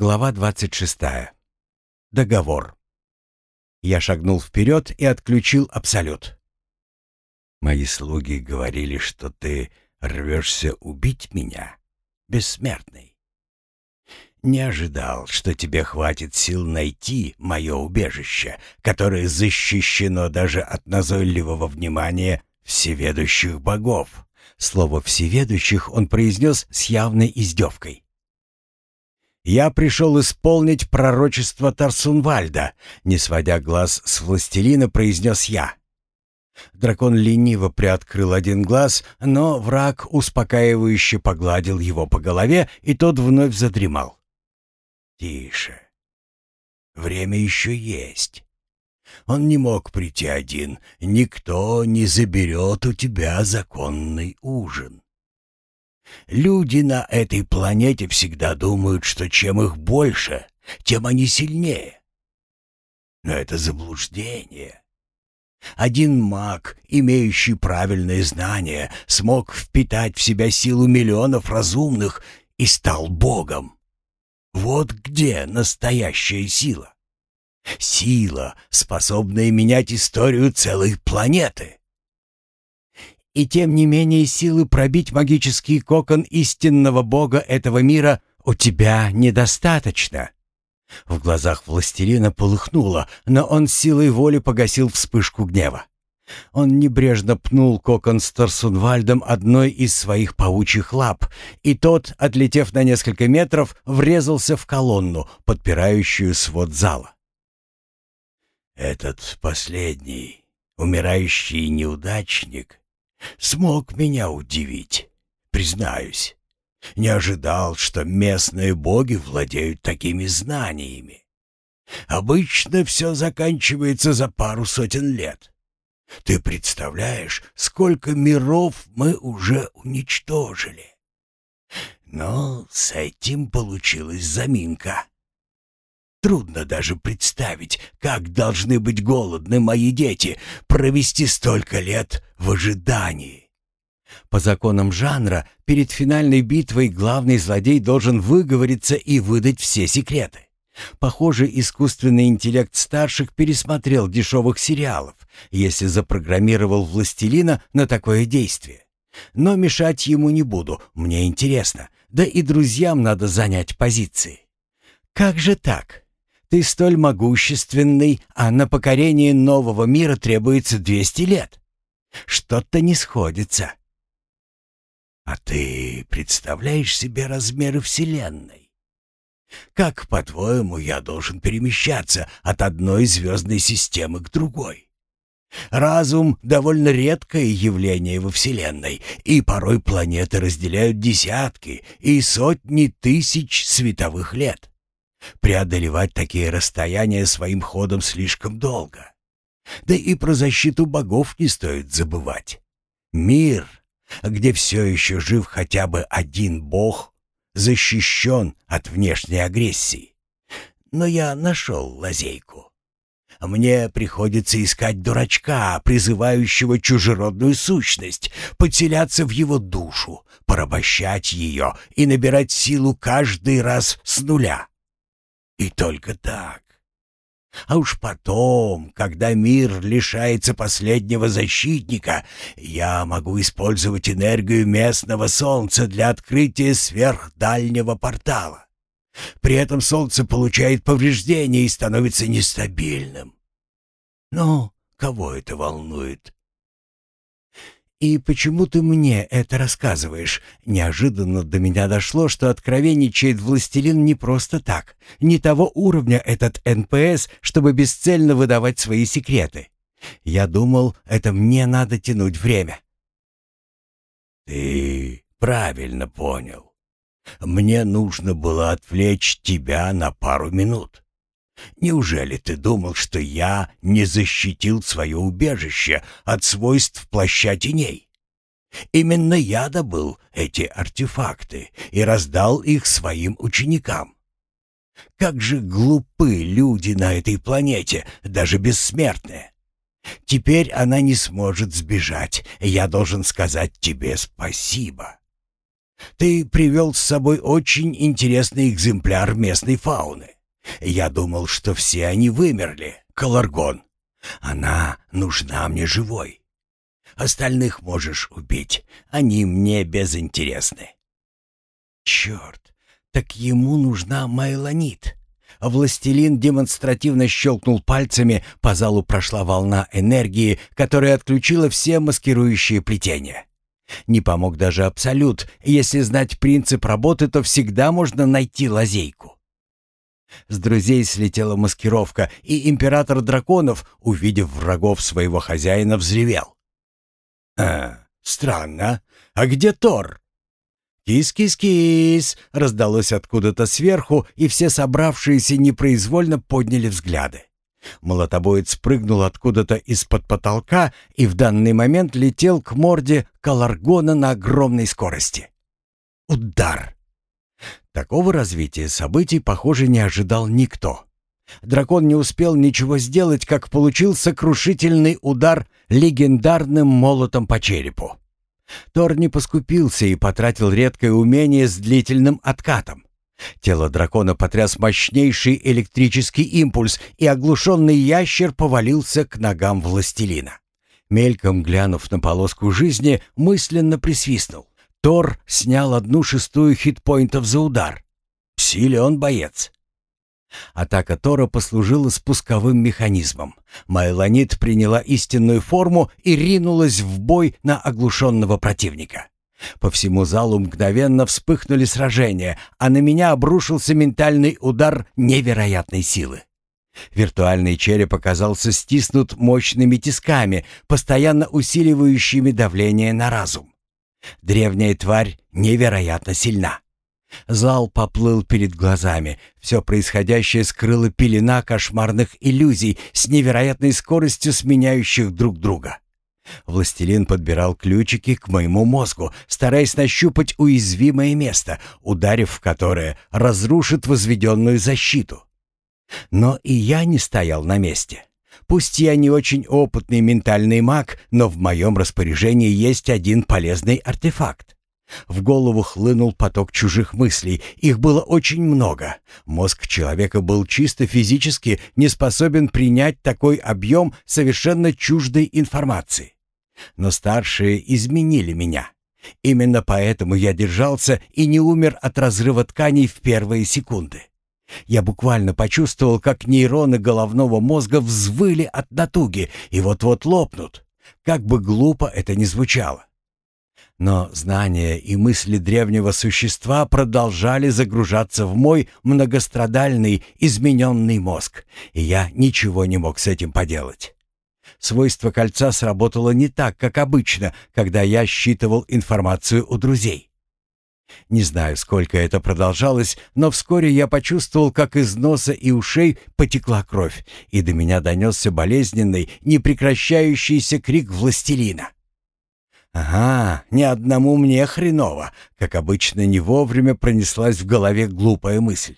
Глава 26. Договор. Я шагнул вперед и отключил абсолют. «Мои слуги говорили, что ты рвешься убить меня, бессмертный. Не ожидал, что тебе хватит сил найти мое убежище, которое защищено даже от назойливого внимания всеведущих богов». Слово «всеведущих» он произнес с явной издевкой. «Я пришел исполнить пророчество Тарсунвальда», — не сводя глаз с властелина, произнес я. Дракон лениво приоткрыл один глаз, но враг успокаивающе погладил его по голове, и тот вновь задремал. «Тише. Время еще есть. Он не мог прийти один. Никто не заберет у тебя законный ужин. Люди на этой планете всегда думают, что чем их больше, тем они сильнее. Но это заблуждение. Один маг, имеющий правильные знания, смог впитать в себя силу миллионов разумных и стал богом. Вот где настоящая сила. Сила, способная менять историю целой планеты. И тем не менее силы пробить магический кокон истинного бога этого мира у тебя недостаточно. В глазах властелина полыхнуло, но он силой воли погасил вспышку гнева. Он небрежно пнул кокон с Торсунвальдом одной из своих паучьих лап, и тот, отлетев на несколько метров, врезался в колонну, подпирающую свод зала. «Этот последний, умирающий неудачник, смог меня удивить, признаюсь. Не ожидал, что местные боги владеют такими знаниями. Обычно все заканчивается за пару сотен лет. Ты представляешь, сколько миров мы уже уничтожили? Но с этим получилась заминка. Трудно даже представить, как должны быть голодны мои дети, провести столько лет в ожидании. По законам жанра, перед финальной битвой главный злодей должен выговориться и выдать все секреты. Похоже, искусственный интеллект старших пересмотрел дешевых сериалов, если запрограммировал властелина на такое действие. Но мешать ему не буду, мне интересно, да и друзьям надо занять позиции. Как же так? Ты столь могущественный, а на покорение нового мира требуется 200 лет. Что-то не сходится. А ты представляешь себе размеры Вселенной? Как, по-твоему, я должен перемещаться от одной звездной системы к другой? Разум — довольно редкое явление во Вселенной, и порой планеты разделяют десятки и сотни тысяч световых лет. Преодолевать такие расстояния своим ходом слишком долго. Да и про защиту богов не стоит забывать. Мир, где все еще жив хотя бы один бог, защищен от внешней агрессии. Но я нашел лазейку. Мне приходится искать дурачка, призывающего чужеродную сущность, подселяться в его душу, порабощать ее и набирать силу каждый раз с нуля. И только так. А уж потом, когда мир лишается последнего защитника, я могу использовать энергию местного солнца для открытия сверхдальнего портала. При этом солнце получает повреждения и становится нестабильным. Но кого это волнует? «И почему ты мне это рассказываешь?» Неожиданно до меня дошло, что откровенничает властелин не просто так. Не того уровня этот НПС, чтобы бесцельно выдавать свои секреты. Я думал, это мне надо тянуть время. «Ты правильно понял. Мне нужно было отвлечь тебя на пару минут. Неужели ты думал, что я не защитил свое убежище от свойств плаща теней? Именно я добыл эти артефакты и раздал их своим ученикам. Как же глупы люди на этой планете, даже бессмертные. Теперь она не сможет сбежать, я должен сказать тебе спасибо. Ты привел с собой очень интересный экземпляр местной фауны. Я думал, что все они вымерли, Каларгон. Она нужна мне живой. Остальных можешь убить, они мне безинтересны. Черт, так ему нужна Майланит. Властелин демонстративно щелкнул пальцами, по залу прошла волна энергии, которая отключила все маскирующие плетения. Не помог даже Абсолют. Если знать принцип работы, то всегда можно найти лазейку. С друзей слетела маскировка, и император драконов, увидев врагов своего хозяина, взревел. «А, странно. А где Тор?» «Кис-кис-кис!» — раздалось откуда-то сверху, и все собравшиеся непроизвольно подняли взгляды. Молотобоец прыгнул откуда-то из-под потолка и в данный момент летел к морде Каларгона на огромной скорости. Удар! Такого развития событий, похоже, не ожидал никто. Дракон не успел ничего сделать, как получил сокрушительный удар легендарным молотом по черепу. Тор не поскупился и потратил редкое умение с длительным откатом. Тело дракона потряс мощнейший электрический импульс, и оглушенный ящер повалился к ногам властелина. Мельком глянув на полоску жизни, мысленно присвистнул. Тор снял одну шестую хитпоинтов за удар. Силен боец. Атака Тора послужила спусковым механизмом. Майланит приняла истинную форму и ринулась в бой на оглушенного противника. По всему залу мгновенно вспыхнули сражения, а на меня обрушился ментальный удар невероятной силы. Виртуальный череп оказался стиснут мощными тисками, постоянно усиливающими давление на разум. Древняя тварь невероятно сильна. Зал поплыл перед глазами. Все происходящее скрыло пелена кошмарных иллюзий с невероятной скоростью сменяющих друг друга. Властелин подбирал ключики к моему мозгу, стараясь нащупать уязвимое место, ударив в которое разрушит возведенную защиту. Но и я не стоял на месте. Пусть я не очень опытный ментальный маг, но в моем распоряжении есть один полезный артефакт. В голову хлынул поток чужих мыслей, их было очень много. Мозг человека был чисто физически не способен принять такой объем совершенно чуждой информации. Но старшие изменили меня. Именно поэтому я держался и не умер от разрыва тканей в первые секунды. Я буквально почувствовал, как нейроны головного мозга взвыли от натуги и вот-вот лопнут. Как бы глупо это ни звучало. Но знания и мысли древнего существа продолжали загружаться в мой многострадальный, измененный мозг, и я ничего не мог с этим поделать. Свойство кольца сработало не так, как обычно, когда я считывал информацию у друзей. Не знаю, сколько это продолжалось, но вскоре я почувствовал, как из носа и ушей потекла кровь, и до меня донесся болезненный, непрекращающийся крик властелина. «Ага, ни одному мне хреново», как обычно не вовремя пронеслась в голове глупая мысль.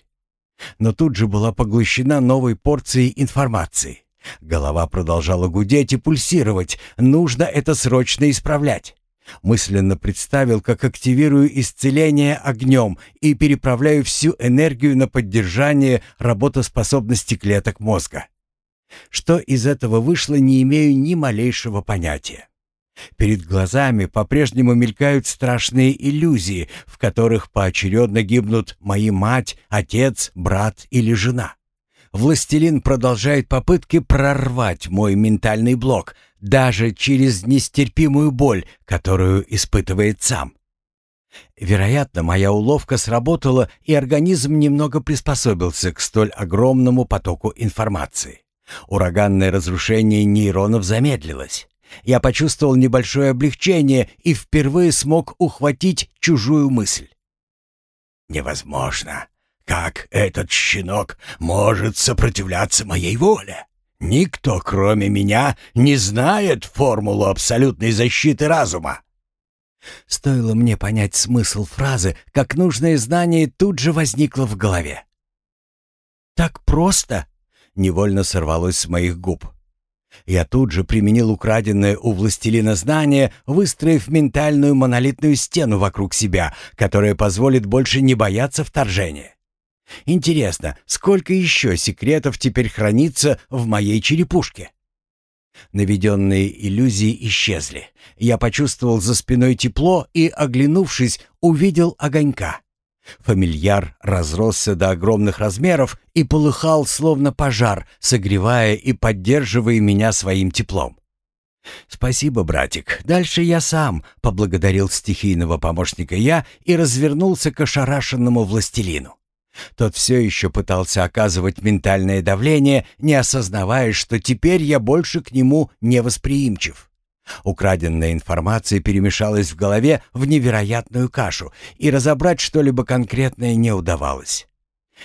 Но тут же была поглощена новой порцией информации. Голова продолжала гудеть и пульсировать. Нужно это срочно исправлять. Мысленно представил, как активирую исцеление огнем и переправляю всю энергию на поддержание работоспособности клеток мозга. Что из этого вышло, не имею ни малейшего понятия. Перед глазами по-прежнему мелькают страшные иллюзии, в которых поочередно гибнут мои мать, отец, брат или жена. Властелин продолжает попытки прорвать мой ментальный блок, даже через нестерпимую боль, которую испытывает сам. Вероятно, моя уловка сработала, и организм немного приспособился к столь огромному потоку информации. Ураганное разрушение нейронов замедлилось. Я почувствовал небольшое облегчение и впервые смог ухватить чужую мысль. «Невозможно. Как этот щенок может сопротивляться моей воле? Никто, кроме меня, не знает формулу абсолютной защиты разума. Стоило мне понять смысл фразы, как нужное знание тут же возникло в голове. «Так просто?» — невольно сорвалось с моих губ. Я тут же применил украденное у властелина знание, выстроив ментальную монолитную стену вокруг себя, которая позволит больше не бояться вторжения. Интересно, сколько еще секретов теперь хранится в моей черепушке? Наведенные иллюзии исчезли. Я почувствовал за спиной тепло и, оглянувшись, увидел огонька. Фамильяр разросся до огромных размеров и полыхал, словно пожар, согревая и поддерживая меня своим теплом. «Спасибо, братик. Дальше я сам», — поблагодарил стихийного помощника я и развернулся к ошарашенному властелину. Тот все еще пытался оказывать ментальное давление, не осознавая, что теперь я больше к нему не восприимчив. Украденная информация перемешалась в голове в невероятную кашу, и разобрать что-либо конкретное не удавалось.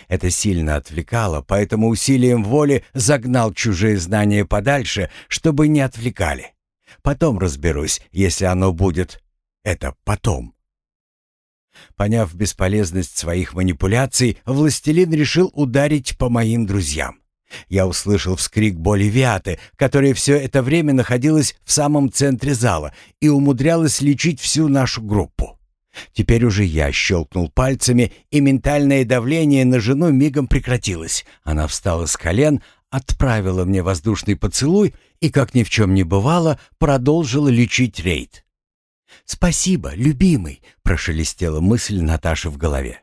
Это сильно отвлекало, поэтому усилием воли загнал чужие знания подальше, чтобы не отвлекали. Потом разберусь, если оно будет. Это потом. Поняв бесполезность своих манипуляций, властелин решил ударить по моим друзьям. Я услышал вскрик боли Виаты, которая все это время находилась в самом центре зала и умудрялась лечить всю нашу группу. Теперь уже я щелкнул пальцами, и ментальное давление на жену мигом прекратилось. Она встала с колен, отправила мне воздушный поцелуй и, как ни в чем не бывало, продолжила лечить рейд. «Спасибо, любимый», — прошелестела мысль Наташи в голове.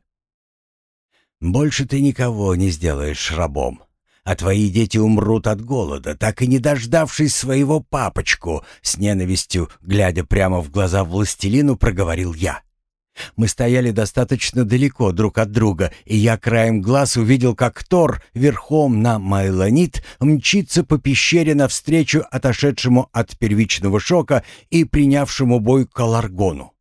«Больше ты никого не сделаешь рабом», а твои дети умрут от голода, так и не дождавшись своего папочку, с ненавистью, глядя прямо в глаза властелину, проговорил я. Мы стояли достаточно далеко друг от друга, и я краем глаз увидел, как Тор верхом на Майлонит мчится по пещере навстречу отошедшему от первичного шока и принявшему бой Каларгону.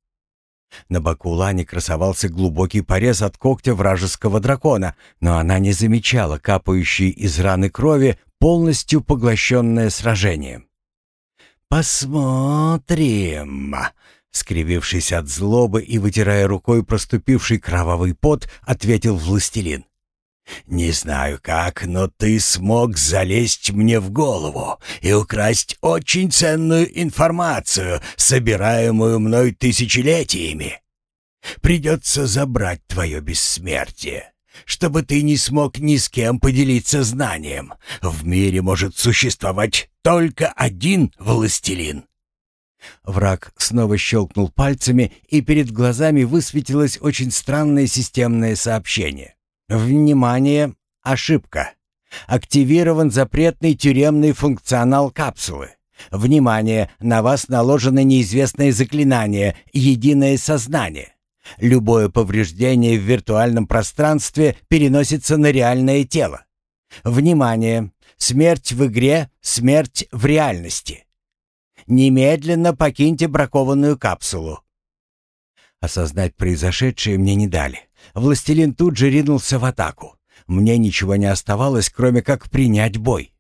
На боку Лани красовался глубокий порез от когтя вражеского дракона, но она не замечала капающей из раны крови, полностью поглощенная сражением. «Посмотрим!» Скривившись от злобы и вытирая рукой проступивший кровавый пот, ответил властелин. «Не знаю как, но ты смог залезть мне в голову и украсть очень ценную информацию, собираемую мной тысячелетиями. Придется забрать твое бессмертие, чтобы ты не смог ни с кем поделиться знанием. В мире может существовать только один властелин». Враг снова щелкнул пальцами, и перед глазами высветилось очень странное системное сообщение. Внимание! Ошибка. Активирован запретный тюремный функционал капсулы. Внимание! На вас наложено неизвестное заклинание «Единое сознание». Любое повреждение в виртуальном пространстве переносится на реальное тело. Внимание! Смерть в игре, смерть в реальности. Немедленно покиньте бракованную капсулу. Осознать произошедшее мне не дали. Властелин тут же ринулся в атаку. Мне ничего не оставалось, кроме как принять бой.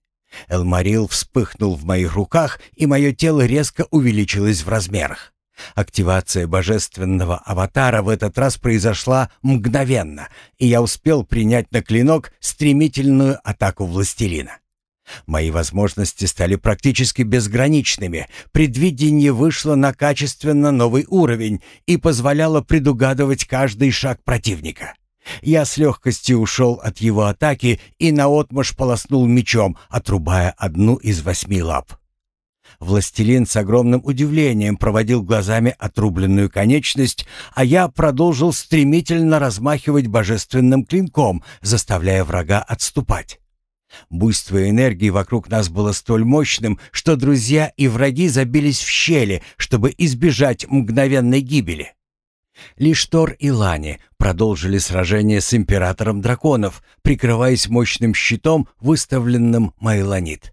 Элмарил вспыхнул в моих руках, и мое тело резко увеличилось в размерах. Активация божественного аватара в этот раз произошла мгновенно, и я успел принять на клинок стремительную атаку властелина. Мои возможности стали практически безграничными. Предвидение вышло на качественно новый уровень и позволяло предугадывать каждый шаг противника. Я с легкостью ушел от его атаки и наотмашь полоснул мечом, отрубая одну из восьми лап. Властелин с огромным удивлением проводил глазами отрубленную конечность, а я продолжил стремительно размахивать божественным клинком, заставляя врага отступать. Буйство энергии вокруг нас было столь мощным, что друзья и враги забились в щели, чтобы избежать мгновенной гибели. Лишь Тор и Лани продолжили сражение с императором драконов, прикрываясь мощным щитом, выставленным Майланит.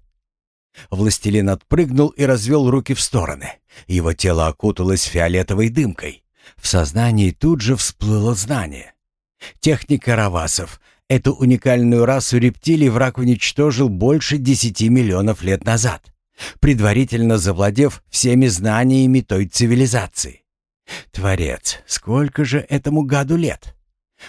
Властелин отпрыгнул и развел руки в стороны. Его тело окуталось фиолетовой дымкой. В сознании тут же всплыло знание. Техника равасов, Эту уникальную расу рептилий враг уничтожил больше десяти миллионов лет назад, предварительно завладев всеми знаниями той цивилизации. Творец, сколько же этому гаду лет?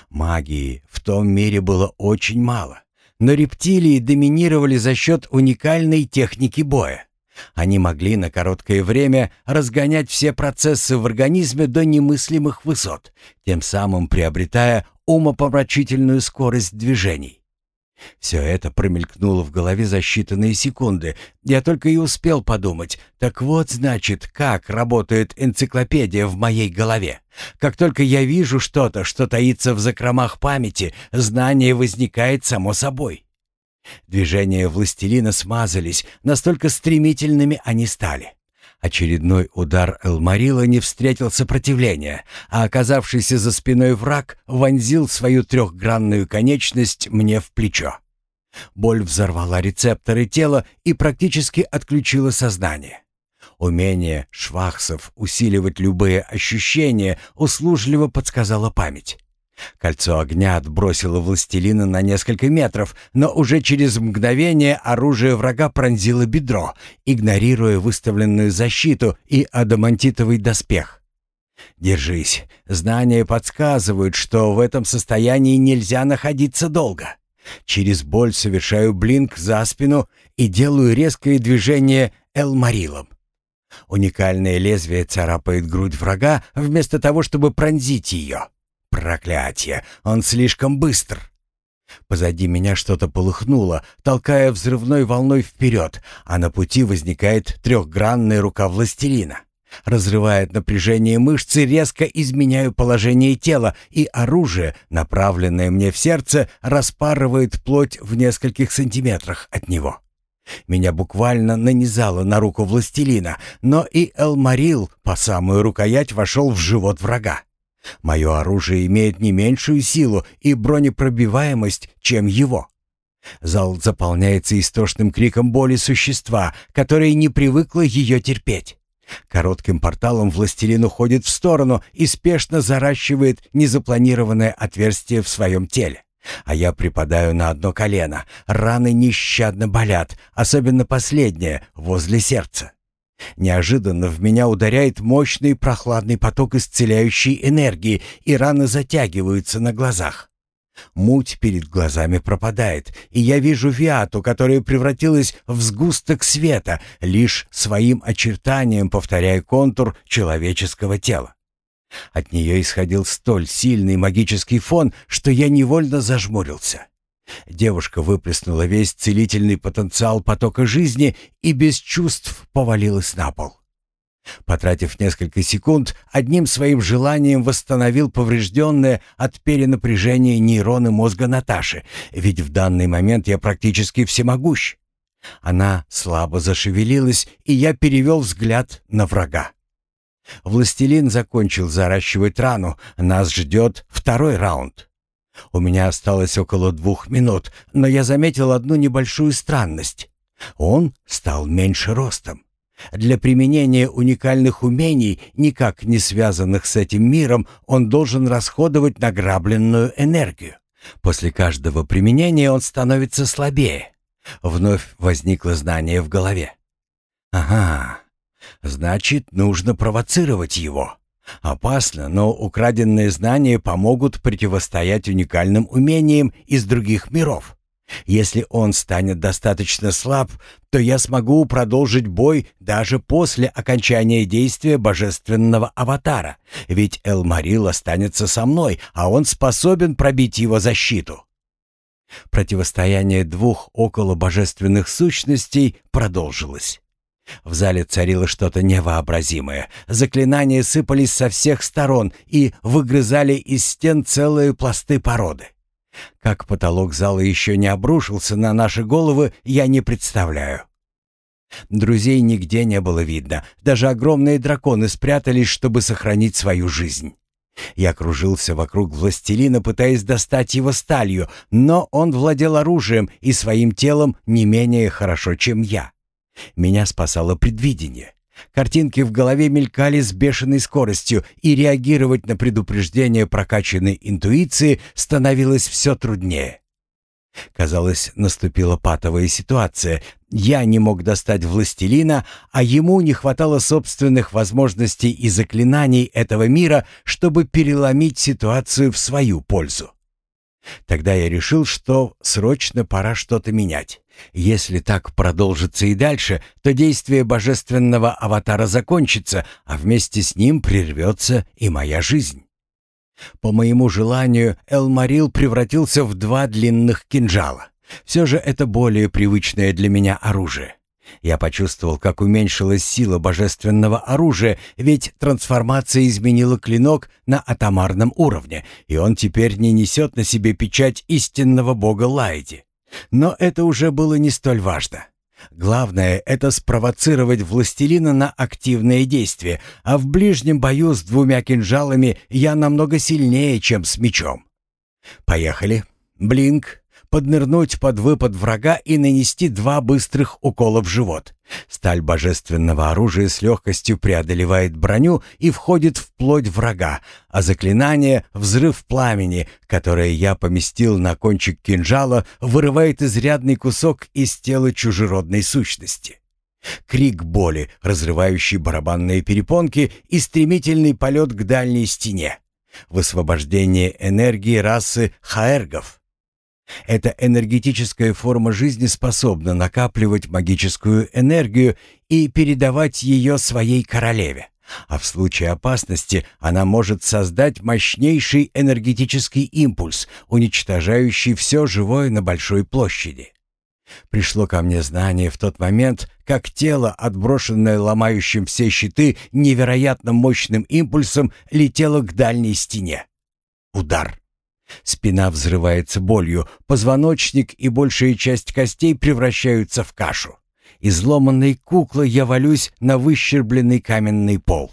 Магии в том мире было очень мало, Но рептилии доминировали за счет уникальной техники боя. Они могли на короткое время разгонять все процессы в организме до немыслимых высот, тем самым приобретая умопомрачительную скорость движений. Все это промелькнуло в голове за считанные секунды. Я только и успел подумать. Так вот, значит, как работает энциклопедия в моей голове. Как только я вижу что-то, что таится в закромах памяти, знание возникает само собой. Движения властелина смазались, настолько стремительными они стали. Очередной удар Элмарила не встретил сопротивления, а оказавшийся за спиной враг вонзил свою трехгранную конечность мне в плечо. Боль взорвала рецепторы тела и практически отключила сознание. Умение швахсов усиливать любые ощущения услужливо подсказала память. Кольцо огня отбросило властелина на несколько метров, но уже через мгновение оружие врага пронзило бедро, игнорируя выставленную защиту и адамантитовый доспех. «Держись. Знания подсказывают, что в этом состоянии нельзя находиться долго. Через боль совершаю блинк за спину и делаю резкое движение элмарилом. Уникальное лезвие царапает грудь врага вместо того, чтобы пронзить ее. Проклятие! Он слишком быстр! Позади меня что-то полыхнуло, толкая взрывной волной вперед, а на пути возникает трехгранная рука властелина. Разрывает напряжение мышцы, резко изменяю положение тела, и оружие, направленное мне в сердце, распарывает плоть в нескольких сантиметрах от него. Меня буквально нанизало на руку властелина, но и Элмарил по самую рукоять вошел в живот врага. Мое оружие имеет не меньшую силу и бронепробиваемость, чем его. Зал заполняется истошным криком боли существа, которое не привыкло ее терпеть. Коротким порталом властелин уходит в сторону и спешно заращивает незапланированное отверстие в своем теле. А я припадаю на одно колено. Раны нещадно болят, особенно последняя, возле сердца. Неожиданно в меня ударяет мощный прохладный поток исцеляющей энергии, и раны затягиваются на глазах. Муть перед глазами пропадает, и я вижу Виату, которая превратилась в сгусток света, лишь своим очертанием повторяя контур человеческого тела. От нее исходил столь сильный магический фон, что я невольно зажмурился. Девушка выплеснула весь целительный потенциал потока жизни и без чувств повалилась на пол. Потратив несколько секунд, одним своим желанием восстановил поврежденные от перенапряжения нейроны мозга Наташи, ведь в данный момент я практически всемогущ. Она слабо зашевелилась, и я перевел взгляд на врага. Властелин закончил заращивать рану, нас ждет второй раунд. У меня осталось около двух минут, но я заметил одну небольшую странность. Он стал меньше ростом. Для применения уникальных умений, никак не связанных с этим миром, он должен расходовать награбленную энергию. После каждого применения он становится слабее. Вновь возникло знание в голове. «Ага, значит, нужно провоцировать его». Опасно, но украденные знания помогут противостоять уникальным умениям из других миров. Если он станет достаточно слаб, то я смогу продолжить бой даже после окончания действия божественного аватара, ведь Элмарил останется со мной, а он способен пробить его защиту. Противостояние двух около божественных сущностей продолжилось. В зале царило что-то невообразимое. Заклинания сыпались со всех сторон и выгрызали из стен целые пласты породы. Как потолок зала еще не обрушился на наши головы, я не представляю. Друзей нигде не было видно. Даже огромные драконы спрятались, чтобы сохранить свою жизнь. Я кружился вокруг властелина, пытаясь достать его сталью, но он владел оружием и своим телом не менее хорошо, чем я. Меня спасало предвидение. Картинки в голове мелькали с бешеной скоростью, и реагировать на предупреждение прокачанной интуиции становилось все труднее. Казалось, наступила патовая ситуация. Я не мог достать властелина, а ему не хватало собственных возможностей и заклинаний этого мира, чтобы переломить ситуацию в свою пользу. Тогда я решил, что срочно пора что-то менять. Если так продолжится и дальше, то действие божественного аватара закончится, а вместе с ним прервется и моя жизнь. По моему желанию, Элмарил превратился в два длинных кинжала. Все же это более привычное для меня оружие. Я почувствовал, как уменьшилась сила божественного оружия, ведь трансформация изменила клинок на атомарном уровне, и он теперь не несет на себе печать истинного бога Лайди. Но это уже было не столь важно. Главное — это спровоцировать властелина на активные действия, а в ближнем бою с двумя кинжалами я намного сильнее, чем с мечом. Поехали. Блинк, поднырнуть под выпад врага и нанести два быстрых укола в живот. Сталь божественного оружия с легкостью преодолевает броню и входит в плоть врага, а заклинание «Взрыв пламени», которое я поместил на кончик кинжала, вырывает изрядный кусок из тела чужеродной сущности. Крик боли, разрывающий барабанные перепонки и стремительный полет к дальней стене. Высвобождение энергии расы хаэргов — эта энергетическая форма жизни способна накапливать магическую энергию и передавать ее своей королеве. А в случае опасности она может создать мощнейший энергетический импульс, уничтожающий все живое на большой площади. Пришло ко мне знание в тот момент, как тело, отброшенное ломающим все щиты невероятно мощным импульсом, летело к дальней стене. Удар. Спина взрывается болью, позвоночник и большая часть костей превращаются в кашу. Изломанной куклой я валюсь на выщербленный каменный пол.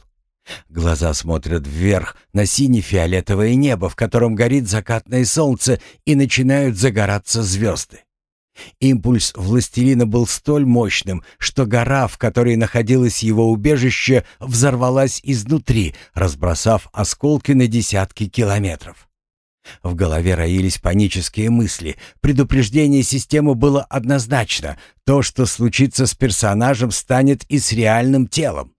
Глаза смотрят вверх на сине-фиолетовое небо, в котором горит закатное солнце, и начинают загораться звезды. Импульс властелина был столь мощным, что гора, в которой находилось его убежище, взорвалась изнутри, разбросав осколки на десятки километров. В голове роились панические мысли. Предупреждение системы было однозначно. То, что случится с персонажем, станет и с реальным телом.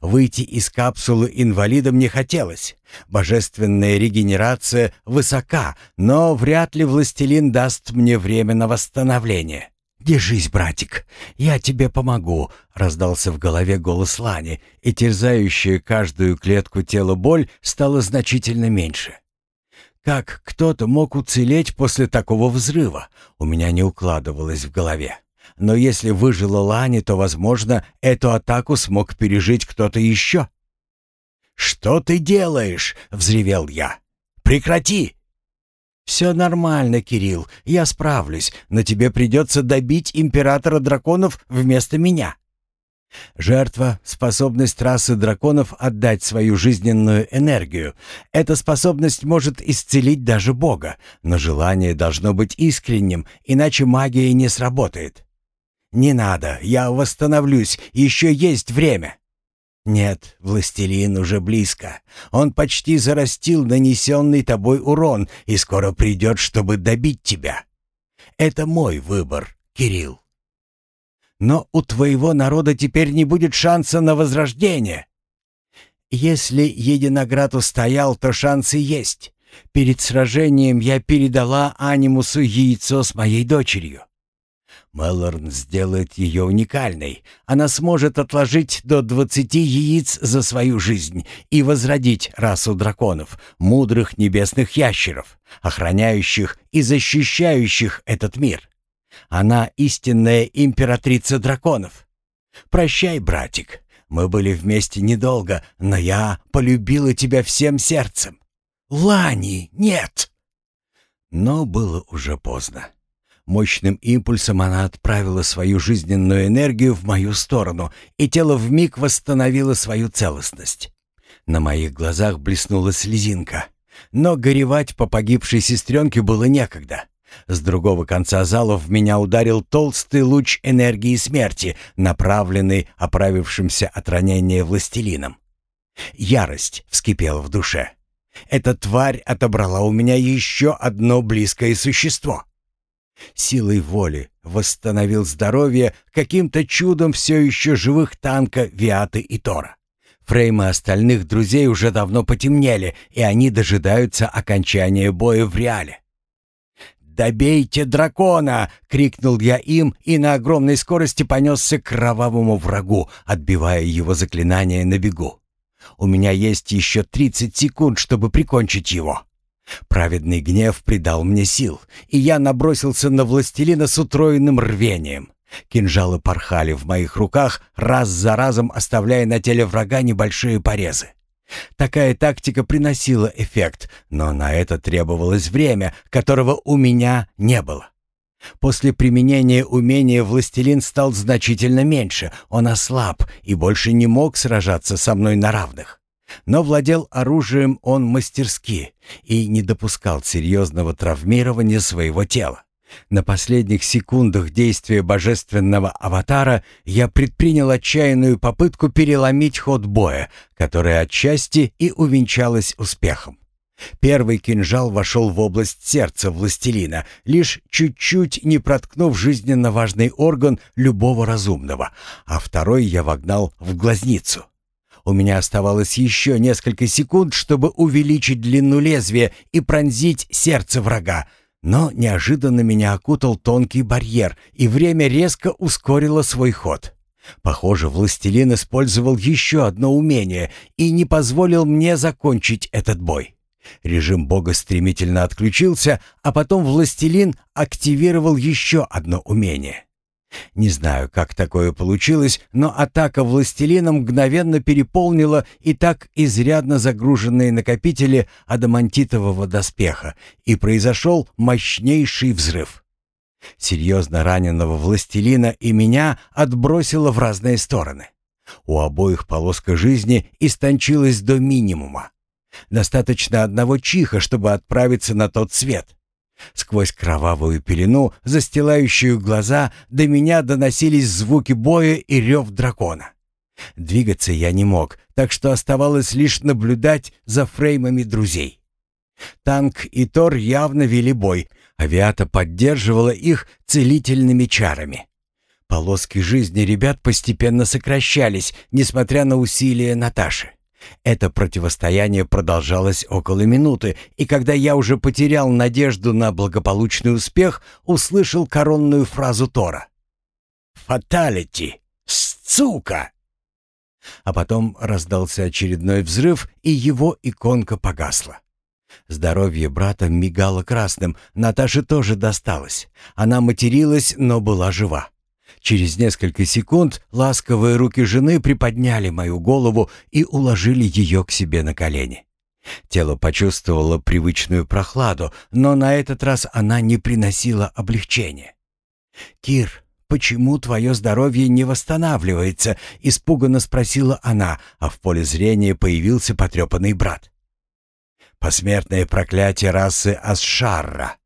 Выйти из капсулы инвалидом не хотелось. Божественная регенерация высока, но вряд ли властелин даст мне время на восстановление. «Держись, братик, я тебе помогу», — раздался в голове голос Лани, и терзающая каждую клетку тела боль стала значительно меньше. Как кто-то мог уцелеть после такого взрыва, у меня не укладывалось в голове. Но если выжила Лани, то, возможно, эту атаку смог пережить кто-то еще. «Что ты делаешь?» — взревел я. «Прекрати!» «Все нормально, Кирилл, я справлюсь, но тебе придется добить императора драконов вместо меня». Жертва — способность расы драконов отдать свою жизненную энергию. Эта способность может исцелить даже Бога, но желание должно быть искренним, иначе магия не сработает. «Не надо, я восстановлюсь, еще есть время». «Нет, властелин уже близко. Он почти зарастил нанесенный тобой урон и скоро придет, чтобы добить тебя. Это мой выбор, Кирилл». Но у твоего народа теперь не будет шанса на возрождение. Если Единоград устоял, то шансы есть. Перед сражением я передала Анимусу яйцо с моей дочерью. Мелорн сделает ее уникальной. Она сможет отложить до двадцати яиц за свою жизнь и возродить расу драконов, мудрых небесных ящеров, охраняющих и защищающих этот мир. Она истинная императрица драконов. Прощай, братик. Мы были вместе недолго, но я полюбила тебя всем сердцем. Лани, нет. Но было уже поздно. Мощным импульсом она отправила свою жизненную энергию в мою сторону, и тело вмиг восстановило свою целостность. На моих глазах блеснула слезинка. Но горевать по погибшей сестренке было некогда. С другого конца зала в меня ударил толстый луч энергии смерти, направленный оправившимся от ранения властелином. Ярость вскипела в душе. Эта тварь отобрала у меня еще одно близкое существо. Силой воли восстановил здоровье каким-то чудом все еще живых танка Виаты и Тора. Фреймы остальных друзей уже давно потемнели, и они дожидаются окончания боя в реале. «Добейте дракона!» — крикнул я им и на огромной скорости понесся к кровавому врагу, отбивая его заклинание на бегу. У меня есть еще 30 секунд, чтобы прикончить его. Праведный гнев придал мне сил, и я набросился на властелина с утроенным рвением. Кинжалы порхали в моих руках, раз за разом оставляя на теле врага небольшие порезы. Такая тактика приносила эффект, но на это требовалось время, которого у меня не было. После применения умения властелин стал значительно меньше, он ослаб и больше не мог сражаться со мной на равных. Но владел оружием он мастерски и не допускал серьезного травмирования своего тела. На последних секундах действия божественного аватара я предпринял отчаянную попытку переломить ход боя, которая отчасти и увенчалась успехом. Первый кинжал вошел в область сердца властелина, лишь чуть-чуть не проткнув жизненно важный орган любого разумного, а второй я вогнал в глазницу. У меня оставалось еще несколько секунд, чтобы увеличить длину лезвия и пронзить сердце врага, но неожиданно меня окутал тонкий барьер, и время резко ускорило свой ход. Похоже, властелин использовал еще одно умение и не позволил мне закончить этот бой. Режим бога стремительно отключился, а потом властелин активировал еще одно умение. Не знаю, как такое получилось, но атака властелина мгновенно переполнила и так изрядно загруженные накопители адамантитового доспеха, и произошел мощнейший взрыв. Серьезно раненого властелина и меня отбросило в разные стороны. У обоих полоска жизни истончилась до минимума. Достаточно одного чиха, чтобы отправиться на тот свет. Сквозь кровавую пелену, застилающую глаза, до меня доносились звуки боя и рев дракона. Двигаться я не мог, так что оставалось лишь наблюдать за фреймами друзей. Танк и Тор явно вели бой, авиата поддерживала их целительными чарами. Полоски жизни ребят постепенно сокращались, несмотря на усилия Наташи. Это противостояние продолжалось около минуты, и когда я уже потерял надежду на благополучный успех, услышал коронную фразу Тора. «Фаталити! Сука!» А потом раздался очередной взрыв, и его иконка погасла. Здоровье брата мигало красным, Наташе тоже досталось. Она материлась, но была жива. Через несколько секунд ласковые руки жены приподняли мою голову и уложили ее к себе на колени. Тело почувствовало привычную прохладу, но на этот раз она не приносила облегчения. «Кир, почему твое здоровье не восстанавливается?» — испуганно спросила она, а в поле зрения появился потрепанный брат. «Посмертное проклятие расы Асшарра.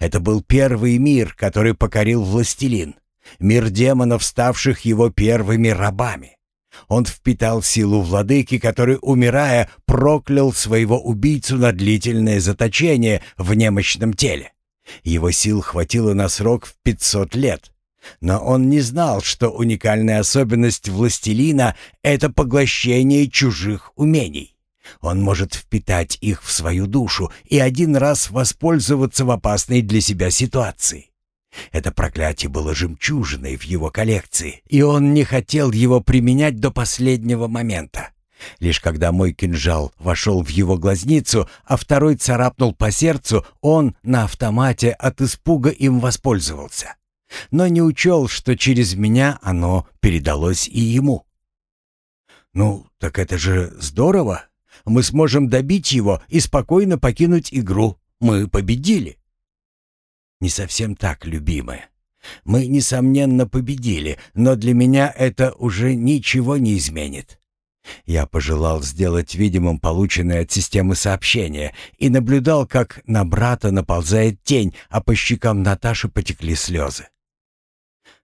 Это был первый мир, который покорил властелин мир демонов, ставших его первыми рабами. Он впитал силу владыки, который, умирая, проклял своего убийцу на длительное заточение в немощном теле. Его сил хватило на срок в 500 лет. Но он не знал, что уникальная особенность властелина — это поглощение чужих умений. Он может впитать их в свою душу и один раз воспользоваться в опасной для себя ситуации. Это проклятие было жемчужиной в его коллекции, и он не хотел его применять до последнего момента. Лишь когда мой кинжал вошел в его глазницу, а второй царапнул по сердцу, он на автомате от испуга им воспользовался. Но не учел, что через меня оно передалось и ему. «Ну, так это же здорово. Мы сможем добить его и спокойно покинуть игру. Мы победили». Не совсем так, любимая. Мы, несомненно, победили, но для меня это уже ничего не изменит. Я пожелал сделать видимым полученное от системы сообщение и наблюдал, как на брата наползает тень, а по щекам Наташи потекли слезы.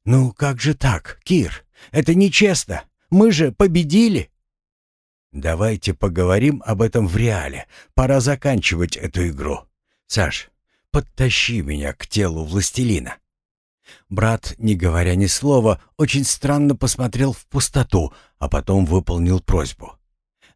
«Ну как же так, Кир? Это нечестно. Мы же победили!» «Давайте поговорим об этом в реале. Пора заканчивать эту игру. Саш, подтащи меня к телу властелина». Брат, не говоря ни слова, очень странно посмотрел в пустоту, а потом выполнил просьбу.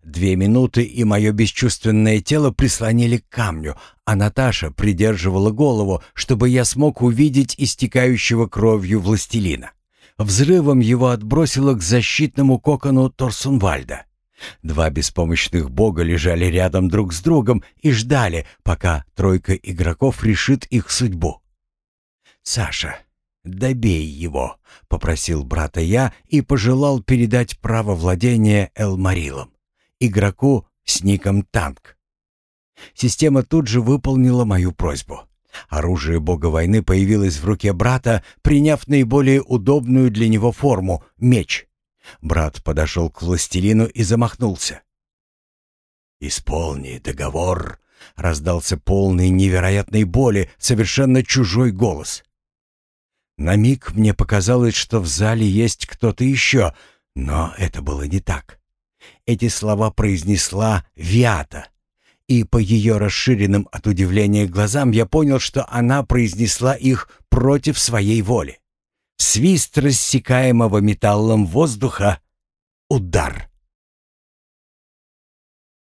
Две минуты, и мое бесчувственное тело прислонили к камню, а Наташа придерживала голову, чтобы я смог увидеть истекающего кровью властелина. Взрывом его отбросило к защитному кокону Торсунвальда. Два беспомощных бога лежали рядом друг с другом и ждали, пока тройка игроков решит их судьбу. «Саша, добей его», — попросил брата я и пожелал передать право владения Элмарилом, игроку с ником Танк. Система тут же выполнила мою просьбу. Оружие бога войны появилось в руке брата, приняв наиболее удобную для него форму — меч. Брат подошел к властелину и замахнулся. «Исполни договор», — раздался полный невероятной боли, совершенно чужой голос. На миг мне показалось, что в зале есть кто-то еще, но это было не так. Эти слова произнесла Виата, и по ее расширенным от удивления глазам я понял, что она произнесла их против своей воли. Свист рассекаемого металлом воздуха. Удар.